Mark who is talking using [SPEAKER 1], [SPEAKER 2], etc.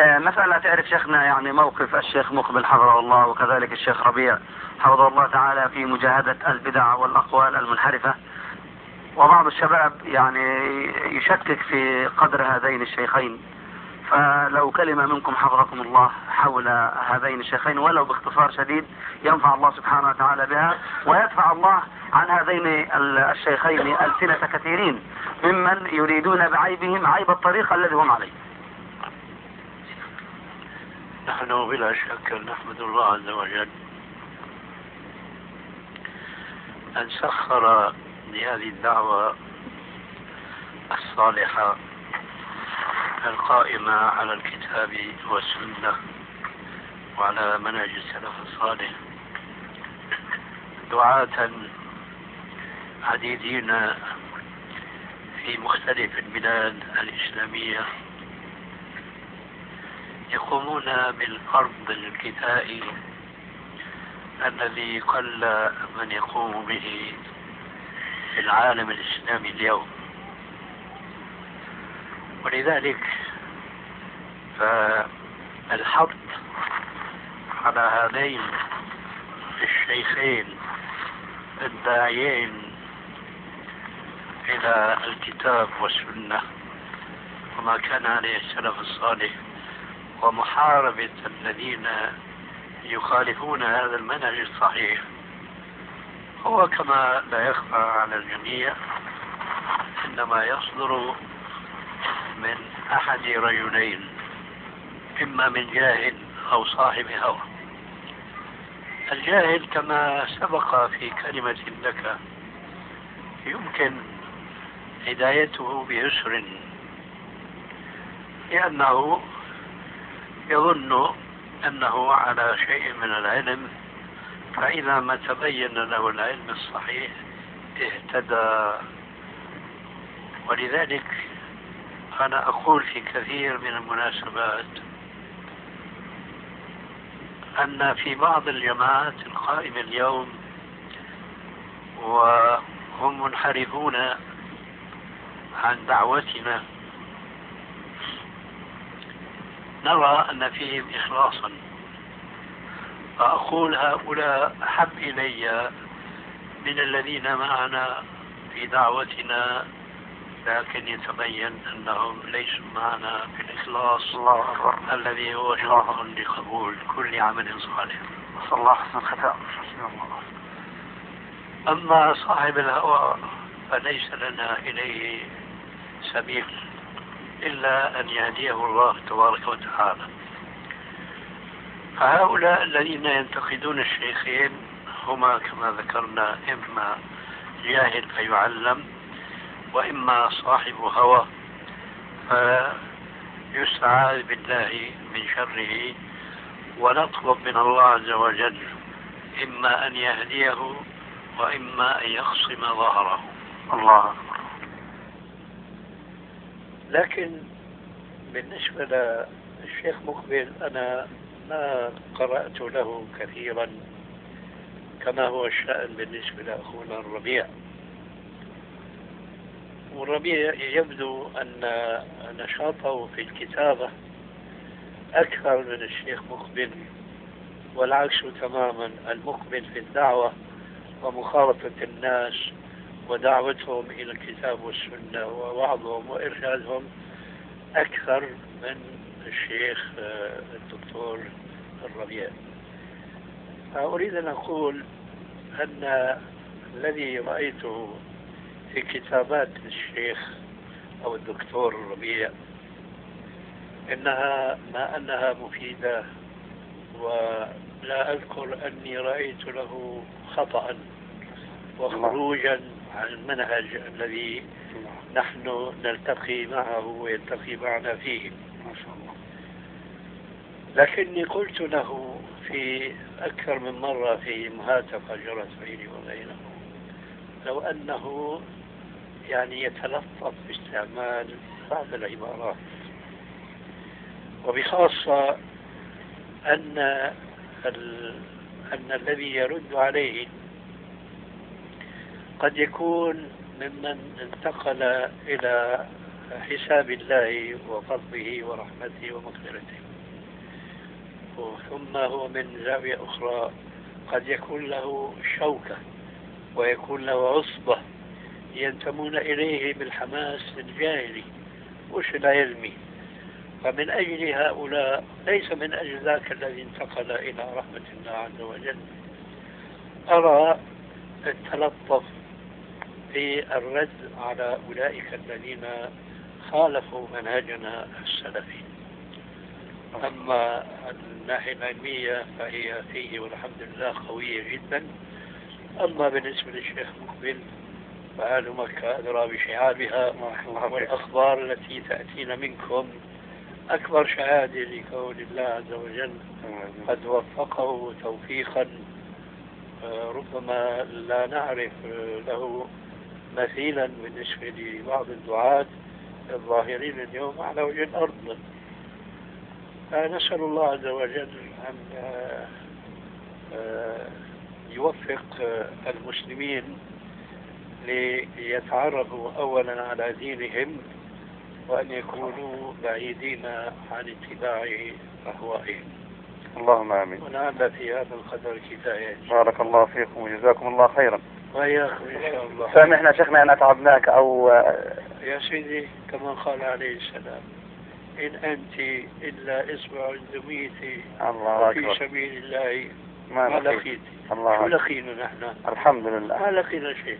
[SPEAKER 1] المسألة تعرف شيخنا يعني موقف الشيخ مقبل حفظه الله وكذلك الشيخ ربيع حفظه الله تعالى في مجاهدة البدع والأقوال المنحرفة. وبعض الشباب يعني يشكك في قدر هذين الشيخين. فلو كلمة منكم حفظكم الله حول هذين الشيخين ولو باختصار شديد ينفع الله سبحانه وتعالى بها ويدفع الله عن هذين الشيخين ألسنة كثيرين ممن يريدون بعيبهم عيب الطريق الذي هم عليه.
[SPEAKER 2] نحن بلا شك نحمد الله عز وجل أن سخر لهذه الدعوة الصالحة القائمة على الكتاب والسنة وعلى منهج السلف الصالح دعاة عديدين في مختلف البلاد الإسلامية يقومون بالفرض الكفائي الذي قل من يقوم به في العالم الإسلامي اليوم. ولذلك فالحط على هذين الشيخين الداعيين إلى الكتاب والسنة وما كان عليه السلف الصالح ومحاربة الذين يخالفون هذا المنهج الصحيح. هو كما لا يخفى على الجميع إنما يصدر من أحد رجلين إما من جاهل أو صاحب هوى. الجاهل كما سبق في كلمة لك يمكن هدايته بيسر لأنه يظن أنه على شيء من العلم فإذا ما تبين له العلم الصحيح اهتدى. ولذلك أنا أقول في كثير من المناسبات أن في بعض الجماعات القائمة اليوم وهم منحرفون عن دعوتنا نرى أن فيهم إخلاصا. فأقول هؤلاء أحب إلي من الذين معنا في دعوتنا لكن يتبين أنهم ليسوا معنا في الإخلاص الله الذي هو شرط لقبول كل عمل صالح.
[SPEAKER 1] نسأل الله حسن الختام.
[SPEAKER 2] أما صاحب الهوى فليس لنا إليه سبيل. إلا أن يهديه الله تبارك وتعالى. فهؤلاء الذين ينتقدون الشيخين هما كما ذكرنا إما جاهل فيعلم وإما صاحب هوى فيستعاذ بالله من شره ونطلب من الله عز وجل إما أن يهديه وإما أن يخصم ظهره.
[SPEAKER 1] الله
[SPEAKER 2] لكن بالنسبة للشيخ مقبل أنا ما قرأت له كثيرا كما هو الشأن بالنسبة لأخونا الربيع. والربيع يبدو أن نشاطه في الكتابة أكثر من الشيخ مقبل والعكس تماما المقبل في الدعوة ومخالطة الناس ودعوتهم إلى الكتاب والسنة ووعظهم وإرشادهم أكثر من الشيخ آه، الدكتور الربيع. أريد أن أقول أن الذي رأيته في كتابات الشيخ أو الدكتور الربيع إنها ما أنها مفيدة ولا أذكر أني رأيت له خطأ وخروجا عن المنهج الذي نحن نلتقي معه ويلتقي معنا فيه. ما شاء الله. لكني قلت له في أكثر من مرة في مهاتفة جرت بيني وبينه لو أنه يعني يتلطف باستعمال بعض العبارات. وبخاصة أن أن الذي يرد عليه قد يكون ممن انتقل إلى حساب الله وفضله ورحمته ومغفرته. ثم هو من زاوية أخرى قد يكون له شوكة ويكون له عصبة ينتمون إليه بالحماس الجاهلي مش العلمي فمن أجل هؤلاء ليس من أجل ذاك الذي انتقل إلى رحمة الله عز وجل أرى التلطف في الرد على أولئك الذين خالفوا منهجنا السلفي. أما الناحية العلمية فهي فيه والحمد لله قوية جدا. أما بالنسبة للشيخ مقبل فأهل مكة أدرى بشعابها والأخبار التي تأتينا منكم أكبر شهادة لكون الله عز وجل قد وفقه توفيقا آه، ربما لا نعرف له مثيلا بالنسبة لبعض الدعاة الظاهرين اليوم على وجه الأرض. فنسأل الله عز وجل أن آه، آه، يوفق المسلمين ليتعرفوا أولا على دينهم وأن يكونوا بعيدين عن اتباع أهوائهم.
[SPEAKER 3] اللهم آمين.
[SPEAKER 2] ونعم في هذا القدر كفايه
[SPEAKER 3] بارك الله فيكم وجزاكم الله خيرا. سامحنا شيخنا أن أتعبناك أو
[SPEAKER 2] يا سيدي كما قال عليه السلام إن أنت إلا إصبع دميتي
[SPEAKER 3] الله
[SPEAKER 2] في سبيل الله
[SPEAKER 3] ما
[SPEAKER 2] ما
[SPEAKER 3] لقيت. أكبر.
[SPEAKER 2] لقينا نحن؟
[SPEAKER 3] الحمد لله.
[SPEAKER 2] ما لقينا شيء.